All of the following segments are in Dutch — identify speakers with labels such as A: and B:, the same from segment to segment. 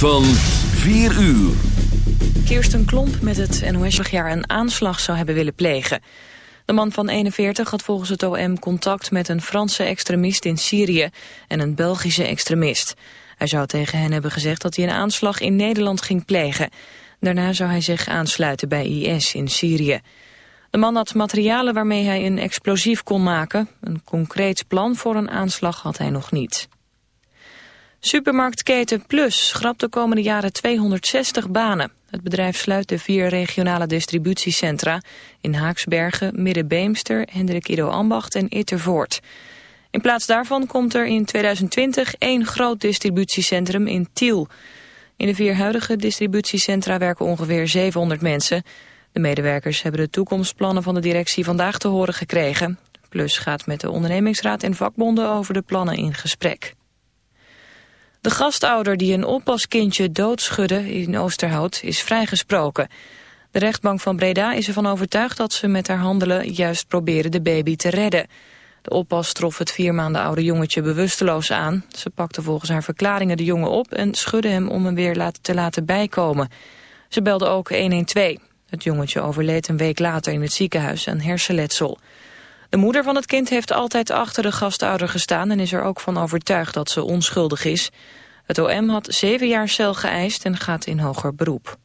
A: Van 4 uur.
B: Kirsten Klomp met het NOS jaar een aanslag zou hebben willen plegen. De man van 41 had volgens het OM contact met een Franse extremist in Syrië en een Belgische extremist. Hij zou tegen hen hebben gezegd dat hij een aanslag in Nederland ging plegen. Daarna zou hij zich aansluiten bij IS in Syrië. De man had materialen waarmee hij een explosief kon maken. Een concreet plan voor een aanslag had hij nog niet. Supermarktketen Plus schrapt de komende jaren 260 banen. Het bedrijf sluit de vier regionale distributiecentra in Haaksbergen, Middenbeemster, Hendrik Ido Ambacht en Ittervoort. In plaats daarvan komt er in 2020 één groot distributiecentrum in Tiel. In de vier huidige distributiecentra werken ongeveer 700 mensen. De medewerkers hebben de toekomstplannen van de directie vandaag te horen gekregen. Plus gaat met de ondernemingsraad en vakbonden over de plannen in gesprek. De gastouder die een oppaskindje doodschudde in Oosterhout is vrijgesproken. De rechtbank van Breda is ervan overtuigd dat ze met haar handelen juist proberen de baby te redden. De oppas trof het vier maanden oude jongetje bewusteloos aan. Ze pakte volgens haar verklaringen de jongen op en schudde hem om hem weer te laten bijkomen. Ze belde ook 112. Het jongetje overleed een week later in het ziekenhuis aan hersenletsel. De moeder van het kind heeft altijd achter de gastouder gestaan... en is er ook van overtuigd dat ze onschuldig is. Het OM had zeven jaar cel geëist en gaat in hoger beroep.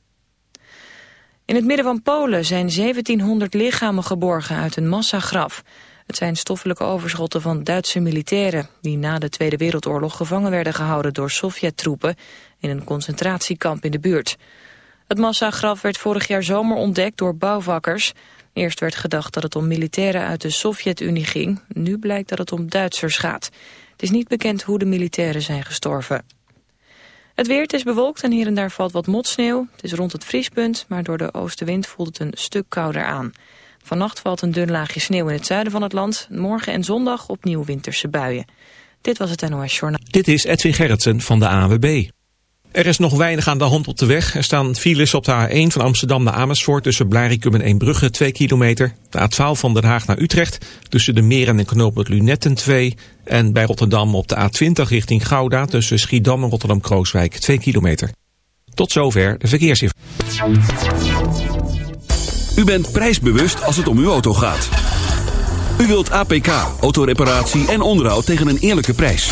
B: In het midden van Polen zijn 1700 lichamen geborgen uit een massagraf. Het zijn stoffelijke overschotten van Duitse militairen... die na de Tweede Wereldoorlog gevangen werden gehouden door Sovjet-troepen... in een concentratiekamp in de buurt. Het massagraf werd vorig jaar zomer ontdekt door bouwvakkers... Eerst werd gedacht dat het om militairen uit de Sovjet-Unie ging. Nu blijkt dat het om Duitsers gaat. Het is niet bekend hoe de militairen zijn gestorven. Het weer, is bewolkt en hier en daar valt wat motsneeuw. Het is rond het vriespunt, maar door de oostenwind voelt het een stuk kouder aan. Vannacht valt een dun laagje sneeuw in het zuiden van het land. Morgen en zondag opnieuw winterse buien. Dit was het NOS Journaal.
C: Dit is Edwin Gerritsen van de AWB. Er is nog weinig aan de hand op de weg. Er staan files op de A1 van Amsterdam naar Amersfoort tussen Blarikum en Eembrugge 2 kilometer. De A12 van Den Haag naar Utrecht tussen de Meren en knooppunt Lunetten 2. En bij Rotterdam op de A20 richting Gouda tussen Schiedam en Rotterdam-Krooswijk 2 kilometer. Tot zover de verkeersinformatie.
A: U bent prijsbewust als het om uw auto gaat. U wilt APK, autoreparatie en onderhoud tegen een eerlijke prijs.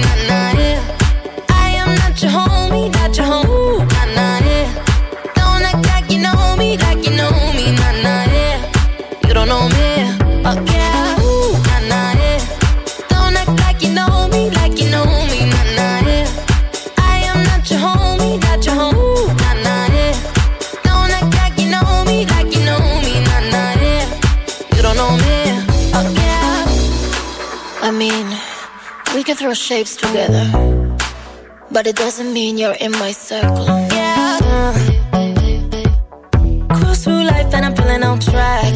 D: shapes together, but it doesn't mean you're in my circle. Yeah. Cruise through life and I'm feeling on track.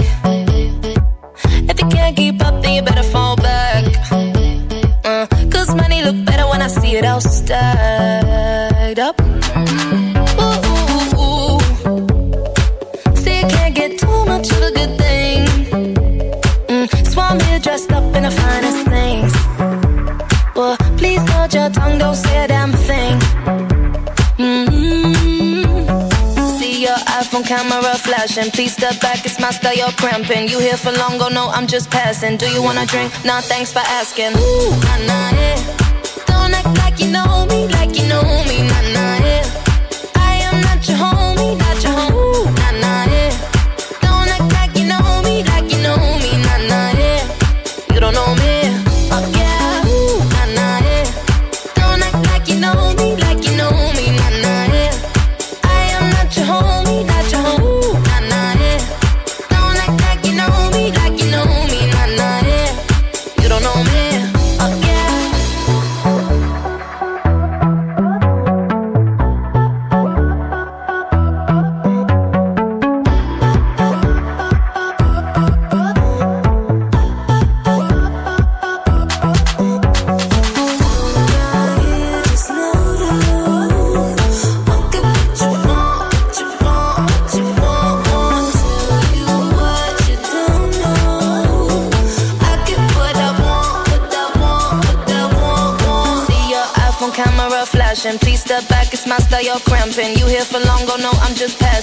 D: If you can't keep up, then you better fall back. Uh, Cause money look better when I see it all stacked up. Ooh. See, you can't get too much of a good thing. Mm, here dressed up in the finest things. Your tongue, don't say a damn thing. Mm-hmm. See your iPhone camera flashing. Please step back, it's my style, you're cramping. You here for long, go no, I'm just passing. Do you wanna drink? Nah, thanks for asking. Ooh, nah, nah, yeah. Don't act like you know me, like you know me, nah, nah, yeah. I am not your homie,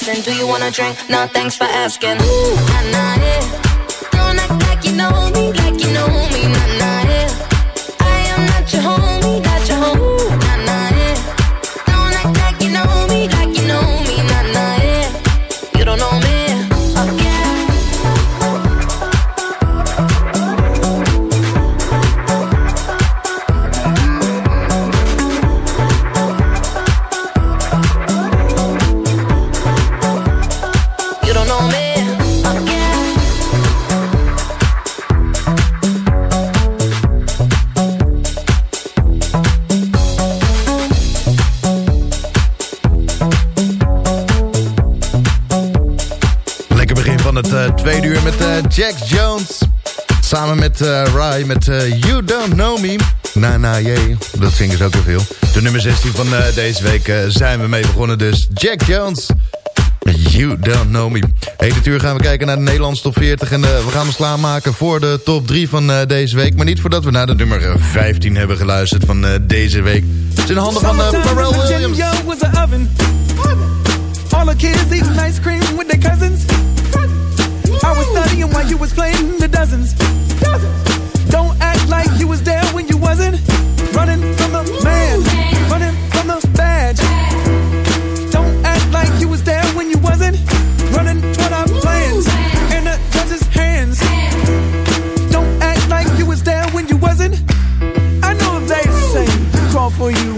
D: I'm passing. Do you wanna drink? Nah, thanks for asking. Ooh, nah, nah, yeah. Don't act like you know me, like you know me, nah, nah,
E: Jack Jones. Samen met Rai met eh, You Don't Know Me. Na na jee, dat zingen ze ook heel veel. De nummer 16 van eh, deze week zijn we mee begonnen dus. Jack Jones. You Don't Know Me. Dit uur gaan we kijken naar de Nederlandse top 40. En we gaan ons klaarmaken voor de top 3 van deze week. Maar niet voordat we naar de nummer eh, 15 hebben geluisterd van deze week. Het is in de handen van Pharrell Williams.
F: All the kids eating ice cream with their cousins. I was studying while you was playing the dozens. Don't act like you was there when you wasn't. Running from the man, running from the badge. Don't act like you was there when you wasn't. Running toward our plans in the judge's hands. Don't act like you was there when you wasn't. I know they say call for you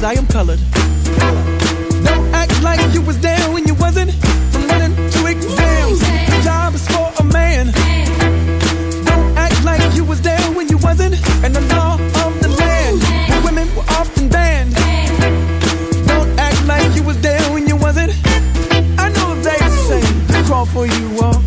F: computers, I am colored. Don't act like you was there when you wasn't. From running to exams, the job is for a man. Don't act like you was there when you wasn't. And the law of the land, where women were often banned. Don't act like you was there when you wasn't. I know they say crawl for you all,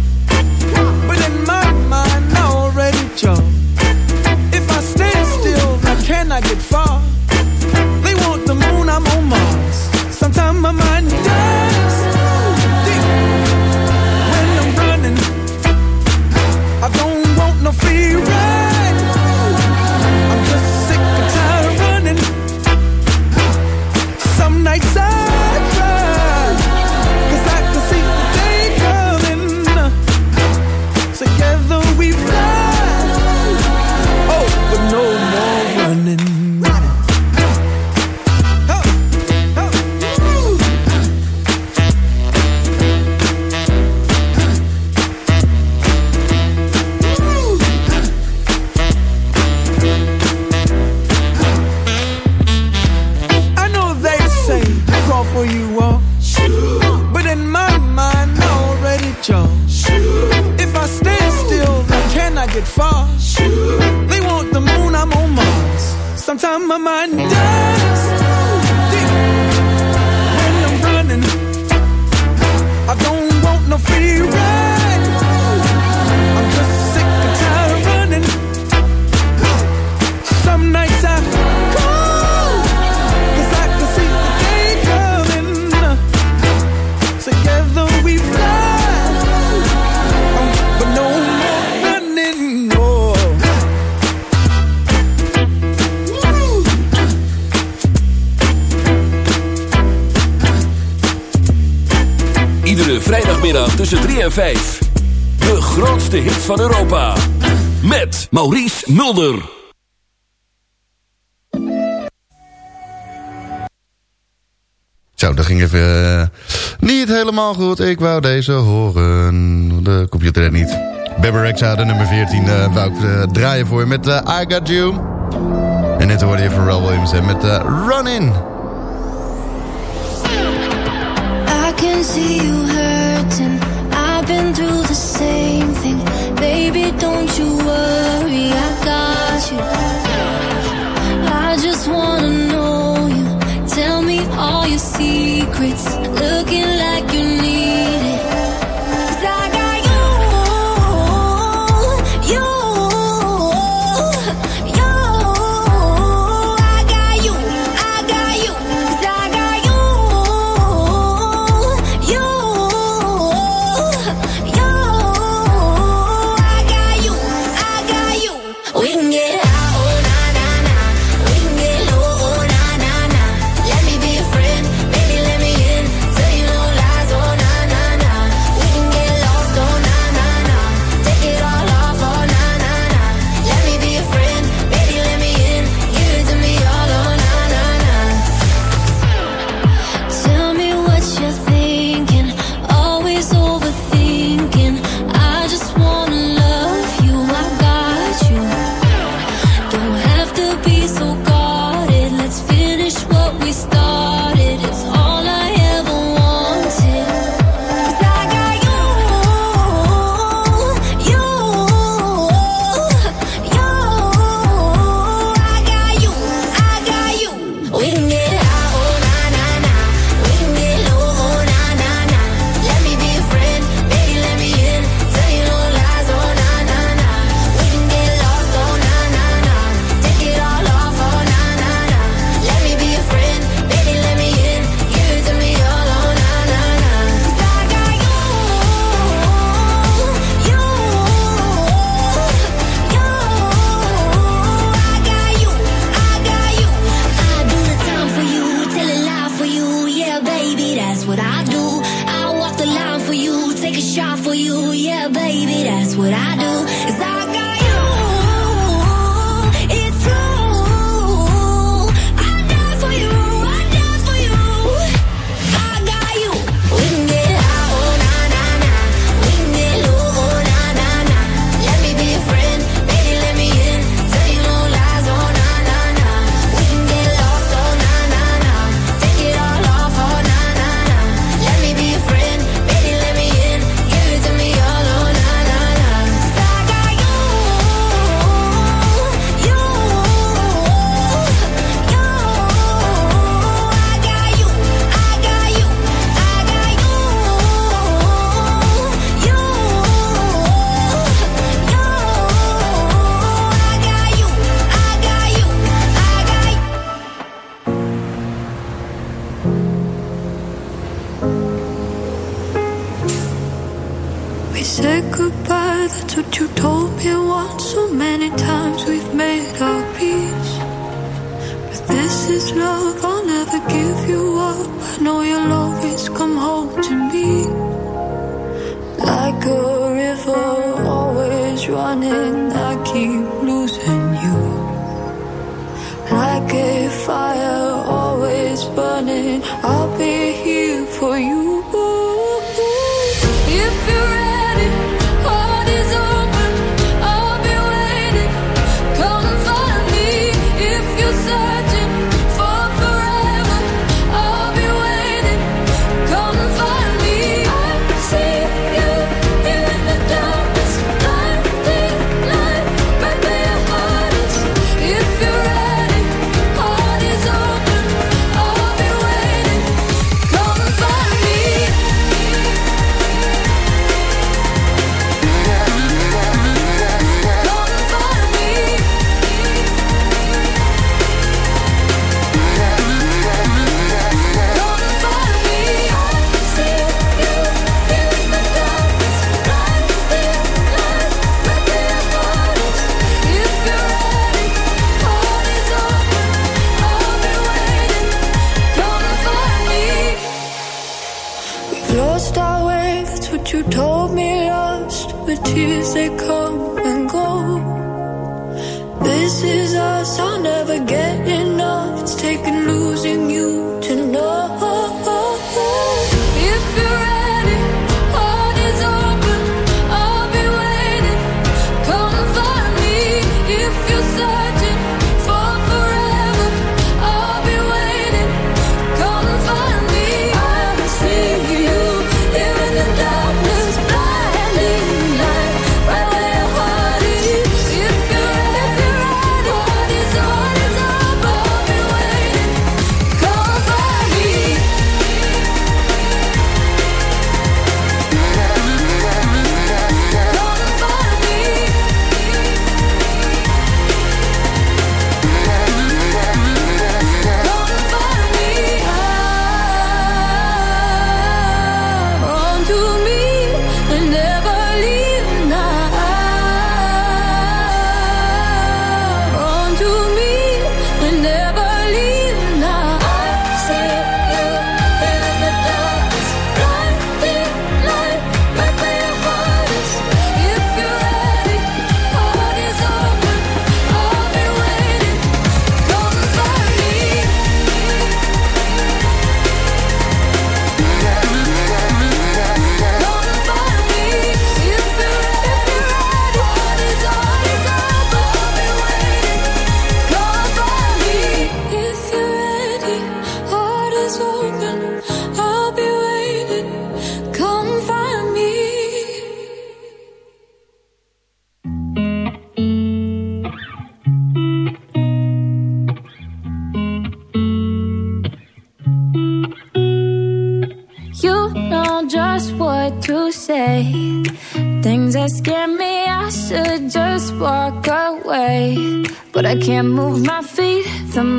A: 5. De grootste hit van Europa. Met Maurice Mulder.
E: Zo, dat ging even eh, niet helemaal goed. Ik wou deze horen. De computer niet. Bebber eh, de nummer 14, uh, eh, wou ik draaien voor je met I Got You. En net hoorde je Pharrell Williams met met Run In.
G: I can see you hurting. same thing. Baby, don't you worry, I got you. I just wanna know you. Tell me all your secrets. Looking like that's what you
H: told me once. So many times we've made our peace. But this is love, I'll never give you up. I know you'll always come home to me. Like a river, always running, I keep losing you. Like a fire.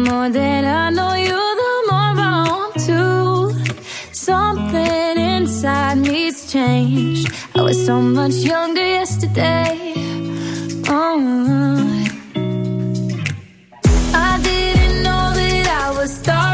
I: more than I know you, the more I want to. Something inside me's changed. I was so much younger yesterday. Oh. I didn't know that I was starting.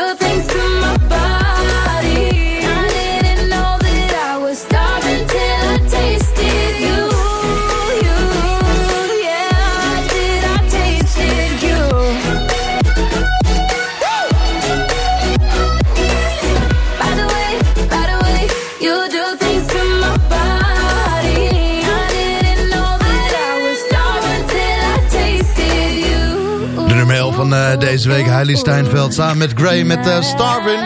I: good things
E: deze week Heili Steinveld samen met Gray met eh, Starvin.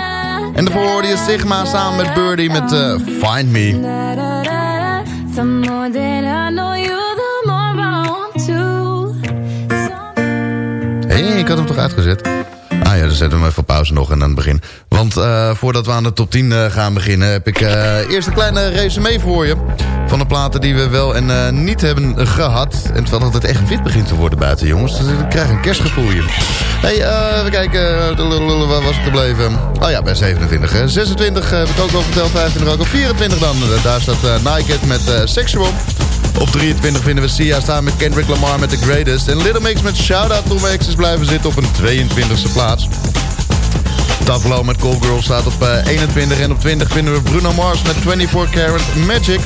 E: En daarvoor hoorde je Sigma samen met Birdie met eh, Find Me. hey, ik had hem toch uitgezet? Ah ja, dan zetten we hem even pauze nog en aan het begin. Want eh, voordat we aan de top 10 gaan beginnen... heb ik eerst een kleine resume voor je... Van de platen die we wel en eh, niet hebben gehad. En terwijl het echt wit begint te worden buiten, jongens. Dus ik krijg een kerstgevoel hier. hey, eh, even kijken. eh, Waar was ik gebleven? Oh ja, bij 27. hè. 26 heb ik ook al verteld. 25 ook al. 24 dan. Eh, Daar staat eh, Naked met eh, Sexual. Op 23 vinden we Sia staan met Kendrick Lamar met The Greatest. En Little Mix met Shout Out to My Exes blijven zitten op een 22e plaats. Tavlo met Cold Girl staat op eh, 21 en op 20 vinden we Bruno Mars met 24 Karat Magic.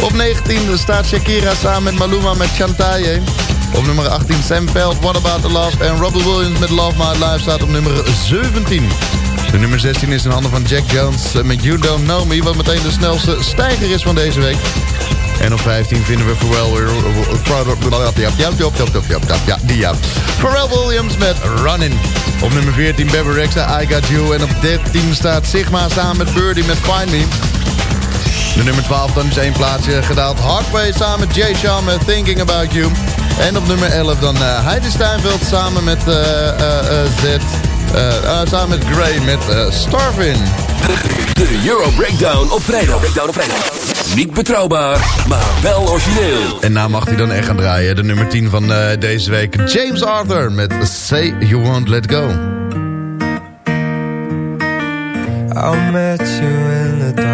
E: Op 19 staat Shakira samen met Maluma met Chantaye. Op nummer 18 Sam Veld, What About The Love en Robbie Williams met Love My Life staat op nummer 17. De nummer 16 is in handen van Jack Jones met You Don't Know Me, wat meteen de snelste stijger is van deze week. En op 15 vinden we Pharrell... Williams met Running. Op nummer 14 Bebe Rexha, I Got You. En op 13 staat Sigma samen met Birdie met Find. De nummer 12 dan is één plaatsje gedaald. Hardway samen met Jay Sean met Thinking About You. En op nummer 11 dan eh, Heidi Steinfeld samen met eh, eh, eh, Z. eh, eh, samen met Gray met Starvin.
A: De Euro Breakdown op vrijdag. Breakdown op vrijdag. Niet betrouwbaar, maar wel origineel.
E: En nou mag hij dan echt gaan draaien. De nummer 10 van eh, deze week. James Arthur met Say You Won't Let Go.
J: I met you in the dark.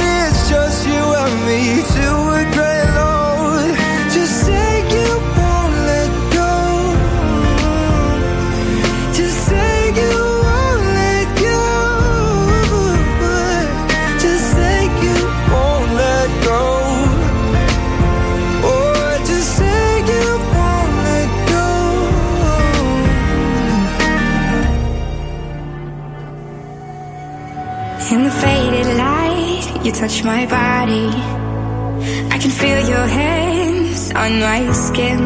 J: you
I: touch my body. I can feel your hands on my skin.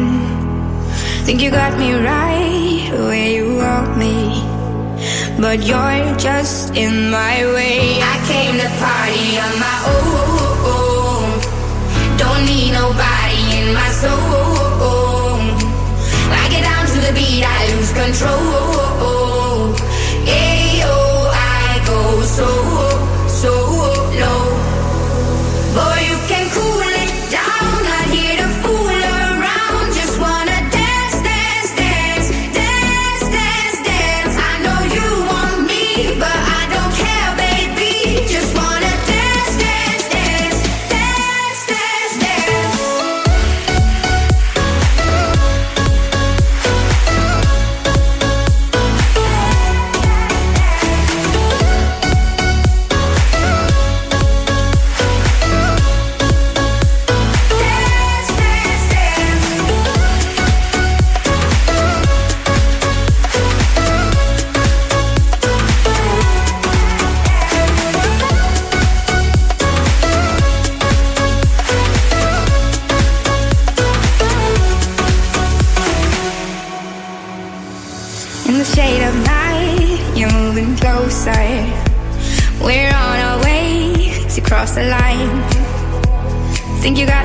I: Think you got me right where you want me. But you're just in my way. I came to party on my own.
G: Don't need nobody in my soul. I get down to the beat, I lose control. Ayo, I go so
K: Think you got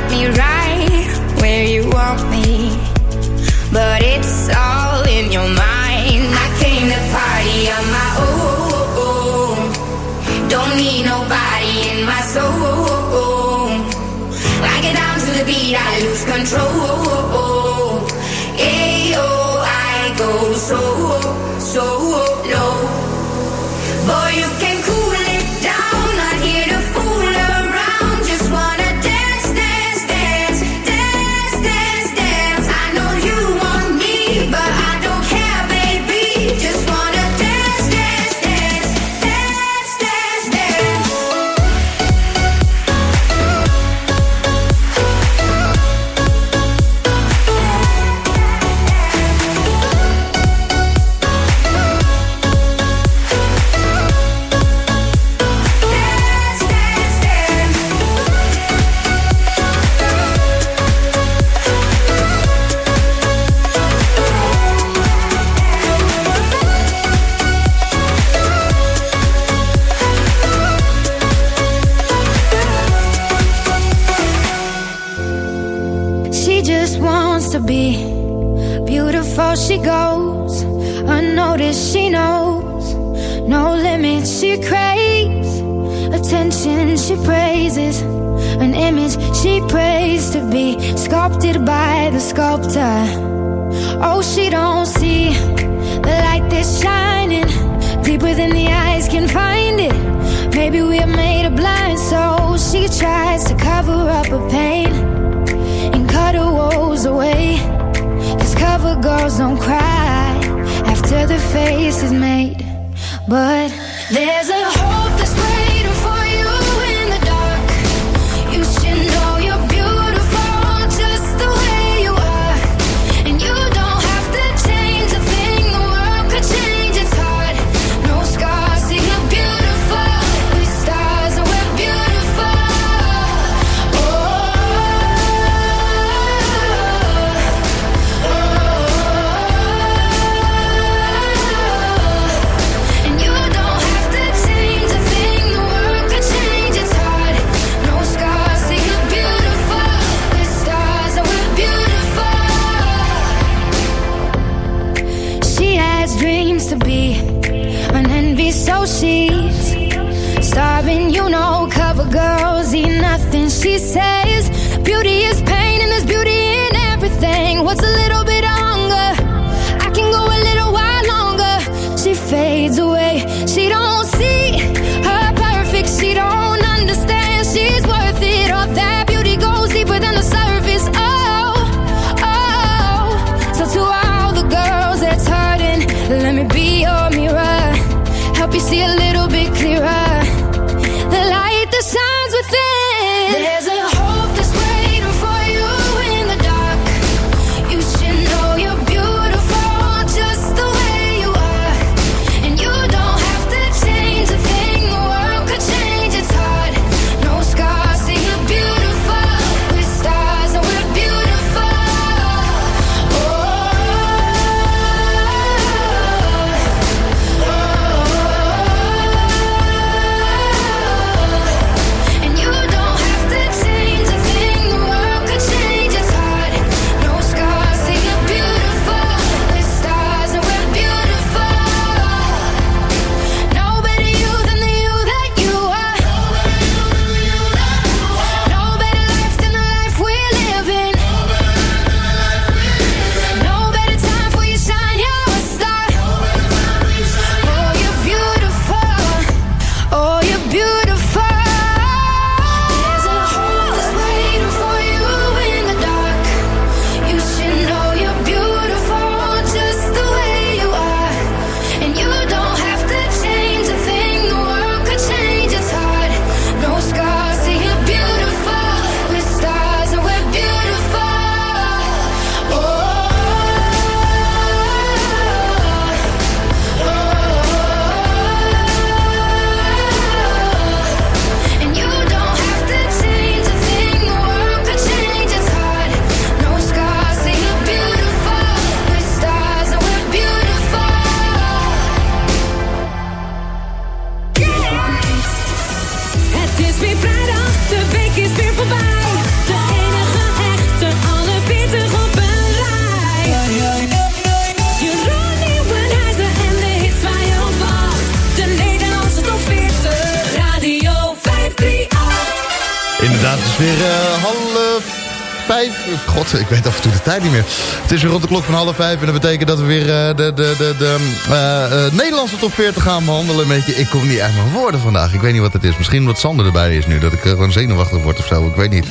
E: Het is weer rond de klok van half vijf. En dat betekent dat we weer eh, de, de, de, de eh, eh, Nederlandse top 40 gaan behandelen. Ik kom niet uit mijn woorden vandaag. Ik weet niet wat het is. Misschien wat Sander erbij is nu. Dat ik gewoon zenuwachtig word of zo. Ik weet niet.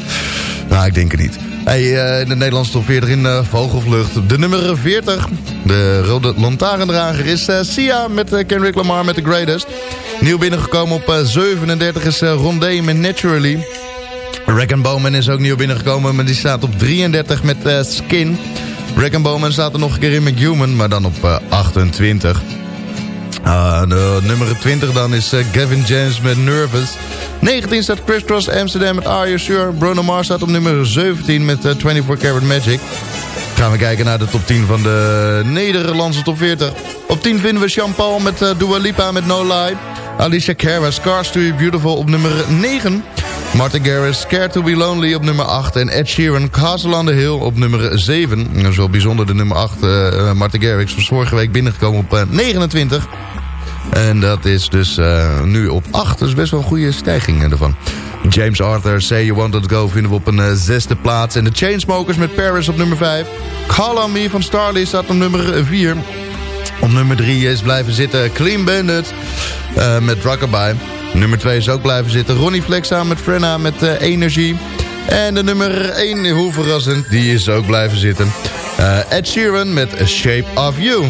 E: Nou, ik denk het niet. Hey, de Nederlandse top 40 in vogelvlucht. De nummer 40. De rode lantaarndrager is Sia met Kendrick Lamar met The Greatest. Nieuw binnengekomen op eh, 37 is Rondé met Naturally. Reckon Bowman is ook nieuw binnengekomen, maar die staat op 33 met eh, Skin. Reckon Bowman staat er nog een keer in met Human, maar dan op eh, 28. Ah, de nummer 20 dan is eh, Gavin James met Nervous. 19 staat Chris Cross Amsterdam met Are You Sure. Bruno Mars staat op nummer 17 met eh, 24 Karat Magic. Gaan we kijken naar de top 10 van de Nederlandse top 40. Op 10 vinden we Jean Paul met eh, Dua Lipa met No Lie. Alicia Cara, Scars to Beautiful op nummer 9. Martin Garrix, Scared to be Lonely op nummer 8. En Ed Sheeran, Castle on the Hill op nummer 7. Dat is wel bijzonder, de nummer 8, eh, eh, Martin Garrix, was vorige week binnengekomen op eh, 29. En dat is dus eh, nu op 8. Dat is best wel een goede stijging eh, ervan. James Arthur, Say You Want to Go vinden we op een eh, zesde plaats. En de Chainsmokers met Paris op nummer 5. Call on Me van Starly staat op nummer 4. Op nummer 3 is blijven zitten Clean Bandit eh, met Rockabye. Nummer 2 is ook blijven zitten Ronnie Flex samen met Frenna met eh, Energie. En de nummer 1, hoe verrassend, die is ook blijven zitten. Eh, Ed Sheeran met A Shape of You.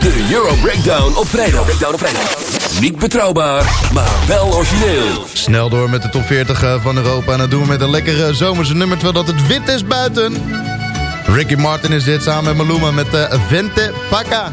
A: De Euro Breakdown op vrijdag. Breakdown op vrijdag. Niet betrouwbaar, maar wel origineel.
E: Snel door met de top 40 eh, van Europa. En dat doen we met een lekkere zomerse nummer, terwijl dat het wit is buiten. Ricky Martin is dit samen met Maluma met Vente Paca.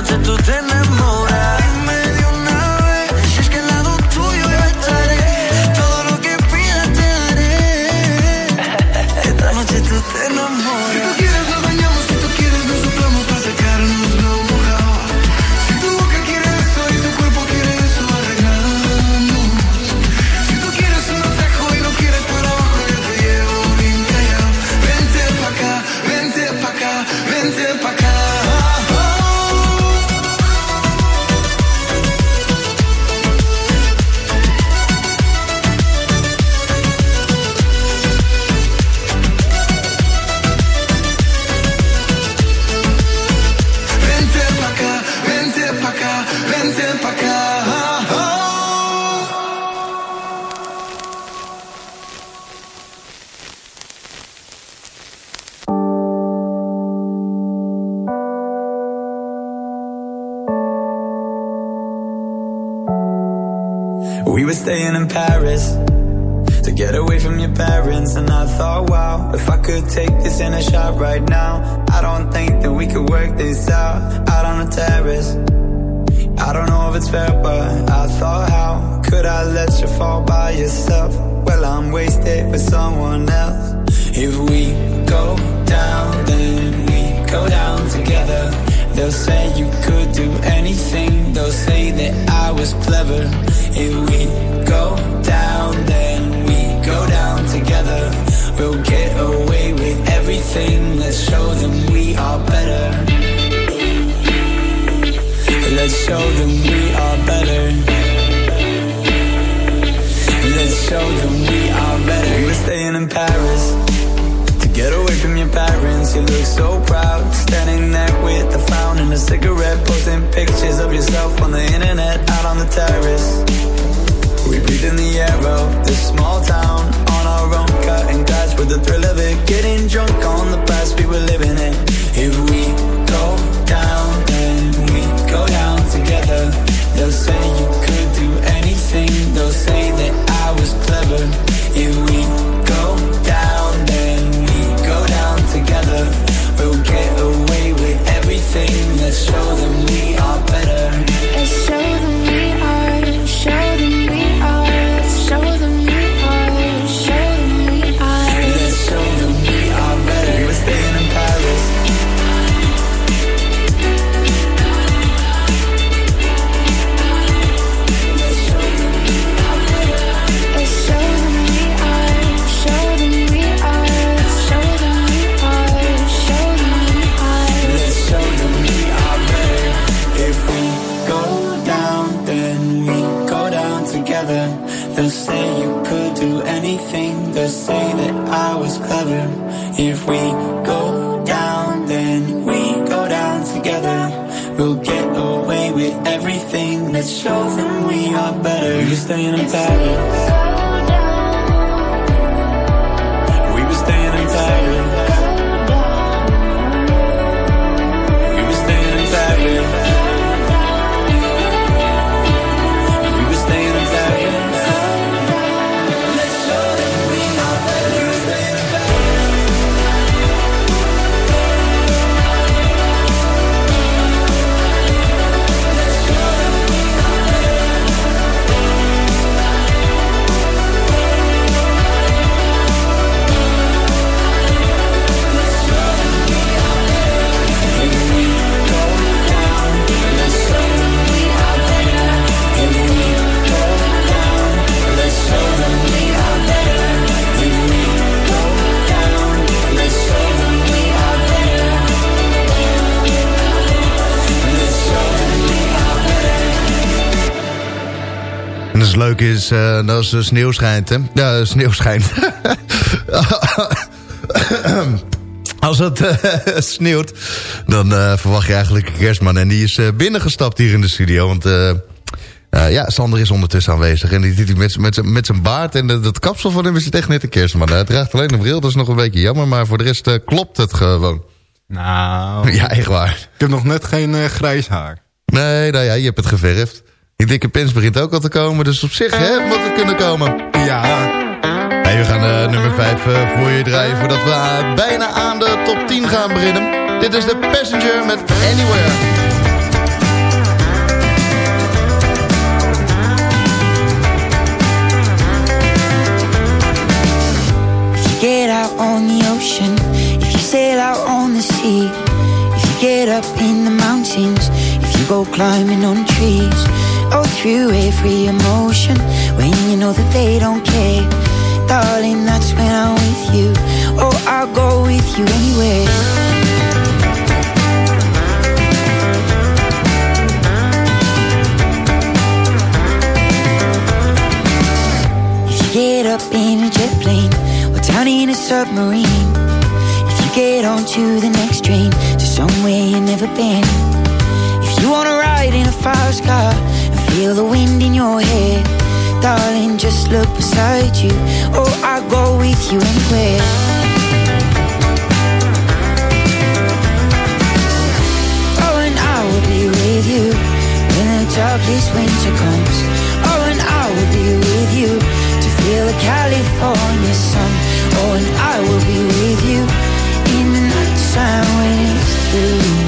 L: noche tú te
M: me yourself? Well, I'm wasted for someone else. If we go down, then we go down together. They'll say you could do anything. They'll say that I was clever. If we go down, then we go down together. We'll get away with everything. Let's show them we are better. Let's show them we show them we are better. We were staying in Paris to get away from your parents. You look so proud, standing there with a frown and a cigarette, posting pictures of yourself on the internet, out on the terrace. We breathe in the air of this small town on our own, cutting glass with the thrill of it, getting drunk on the past we were living together. We'll get away with everything. Let's show them we are better. Were staying in Paris.
E: Leuk is, eh als er sneeuw schijnt, hè? Ja, sneeuw schijnt. als het eh, sneeuwt, dan eh, verwacht je eigenlijk een kerstman. En die is binnengestapt hier in de studio, want... ja, Sander is ondertussen aanwezig. En die zit met, met, zijn baard. En dat- dat kapsel van hem is het echt net een kerstman. Hij draagt alleen een bril, dat is nog een beetje jammer. Maar voor de rest klopt het gewoon.
N: Nou...
E: Ja, echt waar.
N: Ik heb nog net geen eh, grijs haar.
E: Nee, nou ja, je hebt het geverfd. Die dikke pins begint ook al te komen. Dus op zich hè, moet het kunnen komen.
N: Ja.
E: Hey, we gaan eh, nummer 5 eh, voor je drijven, Voordat we eh, bijna aan de top 10 gaan beginnen. Dit is de Passenger met Anywhere.
O: get out on the ocean, if you sail out on the sea, if you get up in the mountains, if you go climbing on trees. Oh, through every emotion when you know that they don't care. Darling, that's when I'm with you. Oh, I'll go with you anywhere. If you get up in a jet plane or down in a submarine, if you get onto the next train to somewhere you've never been, if you wanna ride in a fast car feel the wind in your hair, darling, just look beside you. Oh, I'll go with you anywhere. Oh, and I will be with you when the darkest winter comes. Oh, and I will be with you to feel the California sun. Oh, and I will be with you in the nighttime when it's through.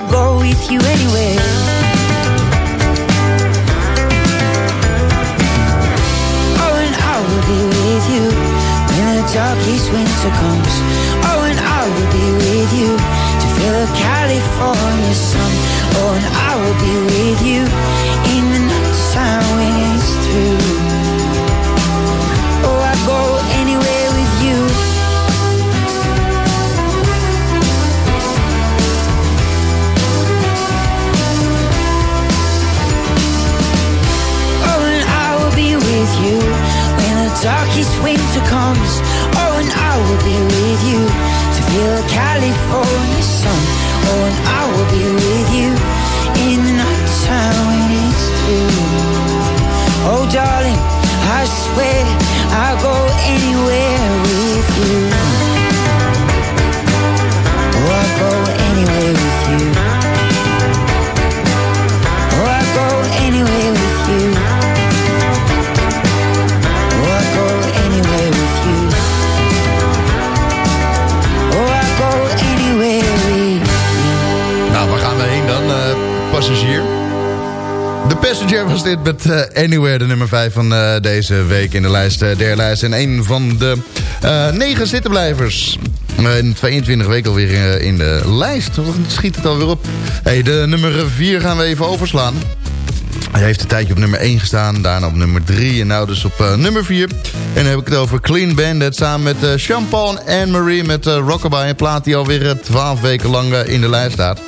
O: I'll go with you anywhere. Oh, and I will be with you when the darkest winter comes. Oh, and I will be with you to feel the California sun. Oh, and I will be
E: Met eh, Anywhere, de nummer 5 van eh, deze week in de lijst, uh, der lijst. En een van de eh, negen zittenblijvers. Eh, in 22 weken alweer eh, in de lijst. Wat Schiet het alweer op. Hey, de nummer 4 gaan we even overslaan. Hij heeft een tijdje op nummer 1 gestaan, daarna op nummer 3 en nou dus op eh, nummer 4. En dan heb ik het over Clean Bandit samen met Jean-Paul en Anne-Marie met uh, Rockabye. Een plaat die alweer uh, 12 weken lang eh, in de lijst staat.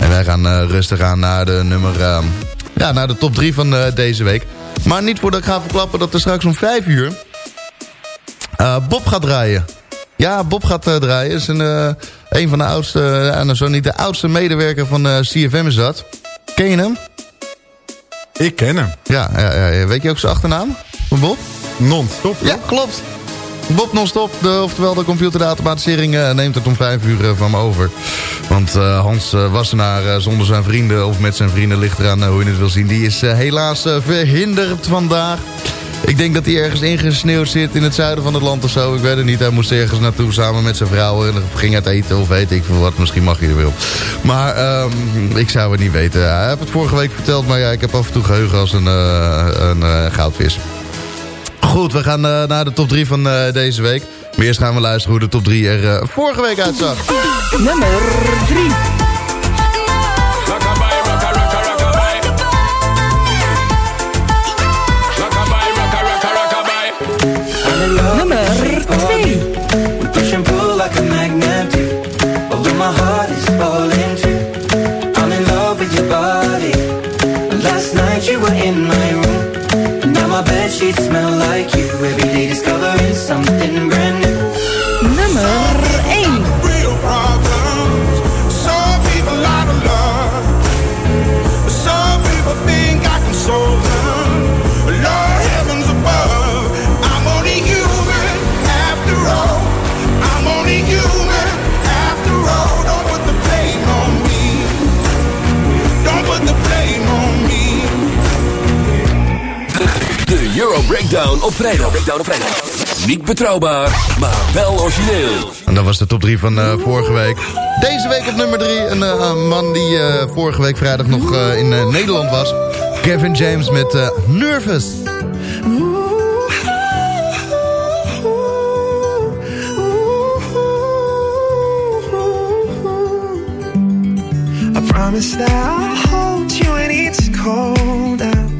E: En wij gaan eh, rustig aan naar de nummer, eh, ja, naar de top 3 van eh, deze week. Maar niet voordat ik ga verklappen dat er straks om 5 uur eh, Bob gaat draaien. Ja, Bob gaat eh, draaien. Is een, een van de oudste, nou, zo niet de oudste medewerker van CFM is dat. Ken je hem?
N: Ik ken hem.
E: Ja, ja, ja, weet je ook zijn achternaam van Bob?
N: Non-stop.
E: Ja, klopt. Bob non-stop, de, oftewel de computerautomatisering uh, neemt het om vijf uur uh, van me over. Want uh, Hans Wassenaar zonder zijn vrienden of met zijn vrienden ligt eraan hoe je het wil zien. Die is helaas verhinderd vandaag. Ik denk dat hij ergens ingesneeuwd zit in het zuiden van het land of zo. Ik weet het niet. Hij moest ergens naartoe samen met zijn vrouw. En ging uit eten of weet ik veel wat. Misschien mag je er wel. Maar um, ik zou het niet weten. Hij heeft het vorige week verteld. Maar ja, ik heb af en toe geheugen als een, een goudvis. We gaan uh, naar de top 3 van deze week. Maar eerst gaan we luisteren hoe de top 3 er vorige week uitzag.
P: Nummer 3.
M: Smell like you.
A: Op vrijdag. Breakdown op vrijdag. Niet betrouwbaar, maar wel origineel.
E: En dat was de top 3 van eh, vorige week. Deze week op nummer 3. Een eh, man die eh, vorige week vrijdag nog eh, in eh, Nederland was. Kevin James met eh, Nervous.
Q: I promise that I'll hold you when it's cold out.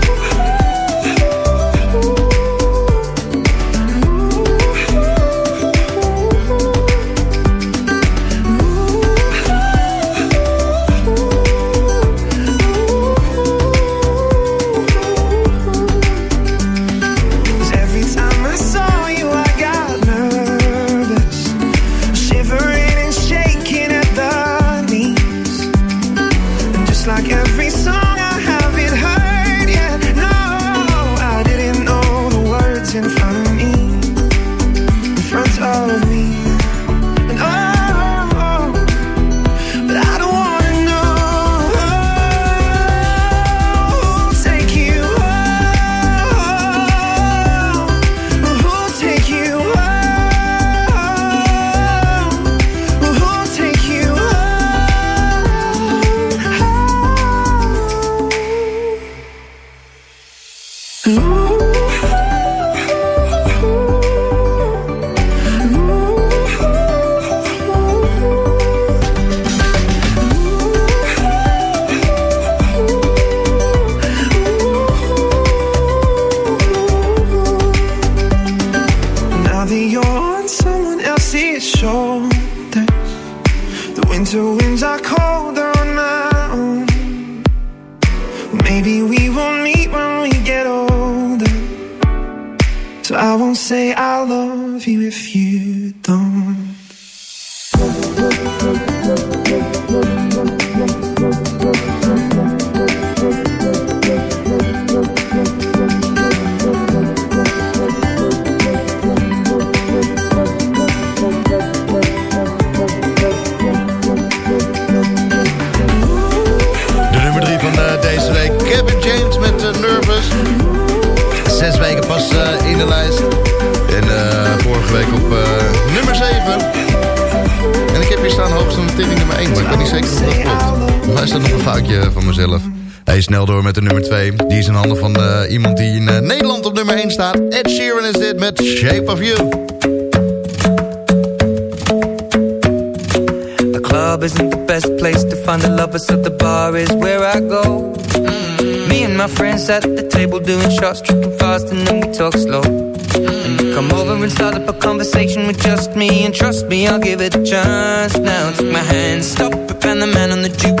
E: 2. Die is in handen van eh, iemand die in eh, Nederland op nummer 1 staat. Ed Sheeran is dit met Shape of You.
R: The club isn't the best place to find the lovers, so the bar is where I go. Me and my friends at the table doing shots, tripping fast, and then we talk slow. Come over and start up a conversation with just me, and trust me, I'll give it a chance. Now take my hand, stop it, and the man on the jukebox,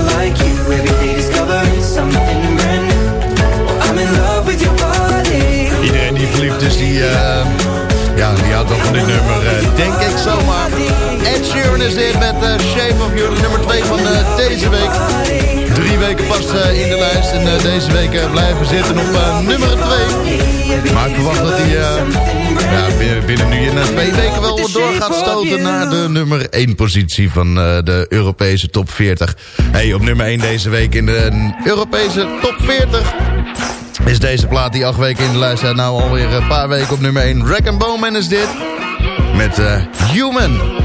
E: wel van dit nummer, eh, denk ik zomaar. Ed Sheeran is dit met eh, Shape of You, nummer 2 van eh, deze week. Drie weken pas in de lijst en deze week blijven zitten op nummer 2. Maar ik verwacht dat hij binnen, nu eh, twee weken wel door gaat stoten naar de nummer 1 positie van de Europese top 40. Hey, op nummer 1 deze week in de Europese top 40 is deze plaat die acht weken in de lijst staat. Nou alweer een paar weken op nummer 1. Rack Bowman is dit. Met eh, Human.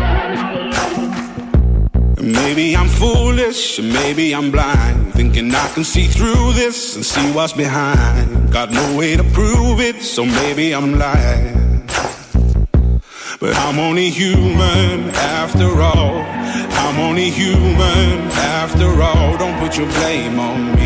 S: Maybe I'm foolish, maybe I'm blind. Thinking I can see through this and see what's behind. Got no way to prove it, so maybe I'm lying. But I'm only human after all. I'm only human after all. Don't put your blame on me.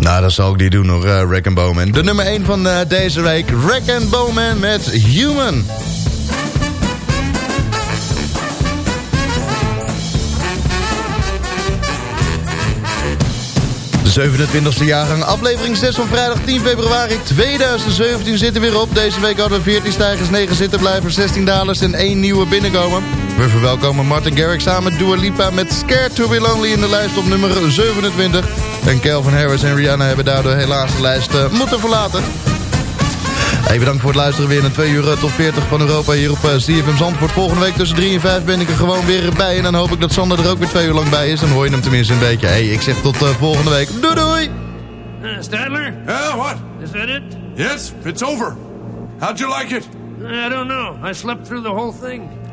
E: Nou, dat zal ik niet doen nog, uh, Rack Bowman. De nummer 1 van uh, deze week, Rack Bowman met Human. De 27e jaargang, aflevering 6 van vrijdag 10 februari 2017 zit er weer op. Deze week hadden we 14 stijgers, 9 zittenblijvers, 16 dalers en 1 nieuwe binnenkomen. We verwelkomen Martin Garrix samen met Dua Lipa met Scared to be Lonely in de lijst op nummer 27. En Calvin Harris en Rihanna hebben daardoor helaas de lijst uh, moeten verlaten. Hey, bedankt voor het luisteren weer naar 2 uur top 40 van Europa hier op uh, CFM Zandvoort. Volgende week tussen 3 en 5 ben ik er gewoon weer bij. En dan hoop ik dat Sander er ook weer 2 uur lang bij is. Dan hoor je hem tenminste een beetje. Hey, ik zeg tot uh, volgende week. Doei doei!
T: Uh, Stadler?
N: Yeah, what?
T: Is that it?
N: Yes, it's over. How'd you like it?
T: I don't know. I slept through the whole thing.